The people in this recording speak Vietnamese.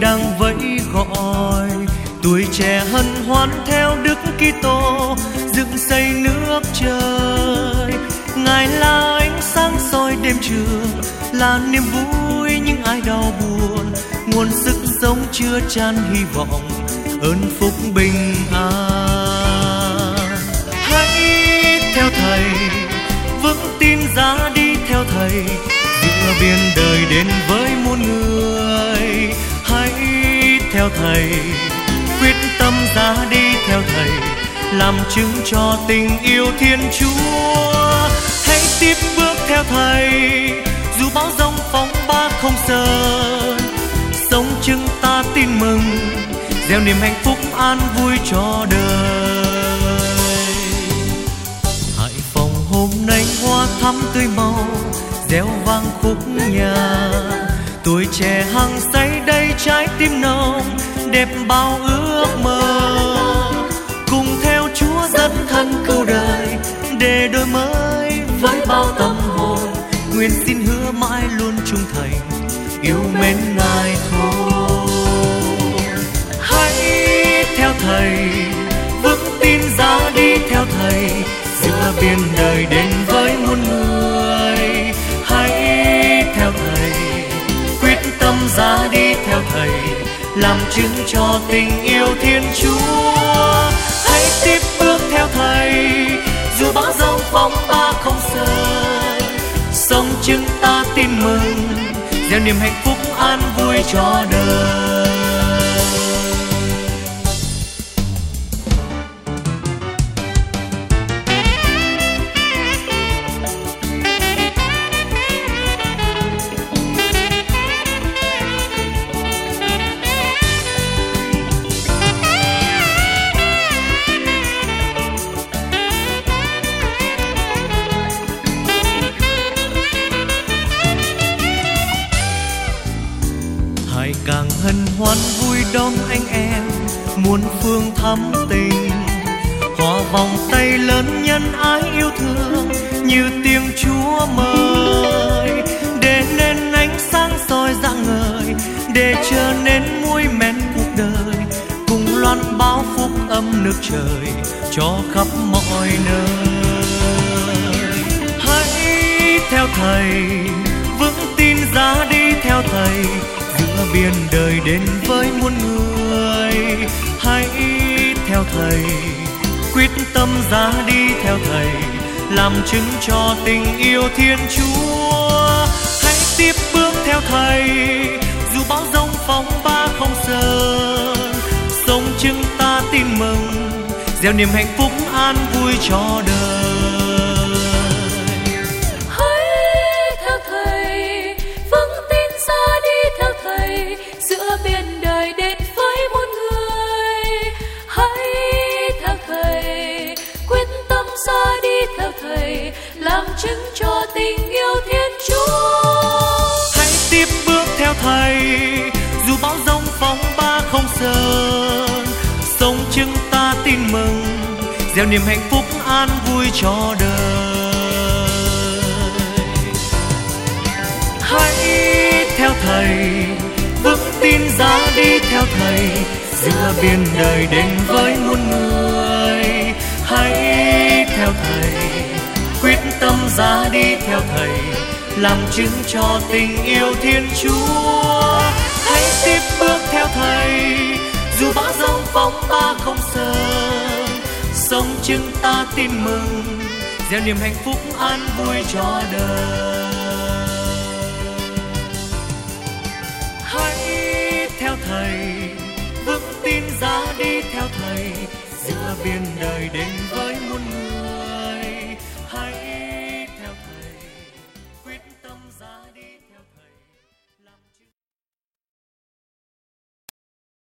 đang vẫy gọi. Tuổi trẻ hân hoan theo đức Kitô, dựng xây nước trời. Ngài là ánh sáng soi đêm trường, là niềm vui những ai đau buồn. Nguồn sức sống chưa chan hy vọng, ơn phúc bình an. Hãy theo thầy, vững tin giá đi theo thầy. Giữa biên đời đến với muôn người theo thầy, quyết tâm ra đi theo thầy, làm chứng cho tình yêu thiên chúa. Hãy tiếp bước theo thầy, dù bão giông phóng ba không sợ sống chứng ta tin mừng, gieo niềm hạnh phúc an vui cho đời. Hải phòng hôm nay hoa thắm tươi màu, gieo vang khúc nhạc. Tuổi trẻ hăng say đây trái tim nồng đẹp bao ước mơ. Cùng theo chúa dẫn thân cứu đời, để đổi mới với bao tâm hồn. Nguyện xin hứa mãi luôn trung thành, yêu mến ngài thôi. Hãy theo thầy, vững tin ra đi theo thầy. Giữa biên đời đến với muôn người. Làm chứng cho tình yêu thiên chúa. Hãy tiếp bước theo thầy, dù bão giông phong ba không sợ sống chứng ta tin mừng, gieo niềm hạnh phúc an vui cho đời. Càng hân hoan vui đón anh em muôn phương thắm tình. Hòa vòng tay lớn nhân ái yêu thương như tiếng chúa mời để nên ánh sáng soi dạng ngời, để trở nên muối men cuộc đời. Cùng loan báo phúc âm nước trời cho khắp mọi nơi. Hãy theo thầy, vững tin ra đi theo thầy biên đời đến với muôn người. Hãy theo thầy, quyết tâm ra đi theo thầy, làm chứng cho tình yêu thiên chúa. Hãy tiếp bước theo thầy, dù bão giông phóng ba không sợ sống chứng ta tin mừng, gieo niềm hạnh phúc an vui cho đời. Làm chứng cho tình yêu thiên chúa. Hãy tiếp bước theo thầy, dù bão giông phong ba không sợ sống chứng ta tin mừng, gieo niềm hạnh phúc an vui cho đời. Hãy theo thầy, vững tin ra đi theo thầy, giữa biển đời đến với muôn người. Hãy theo thầy tâm ra đi theo thầy, làm chứng cho tình yêu thiên chúa. Hãy tiếp bước theo thầy, dù bão giông phong ba không sợ. Sống chứng ta tin mừng, gieo niềm hạnh phúc an vui cho đời. Hãy theo thầy, vững tin ra đi theo thầy, giữa biên đời đến với muôn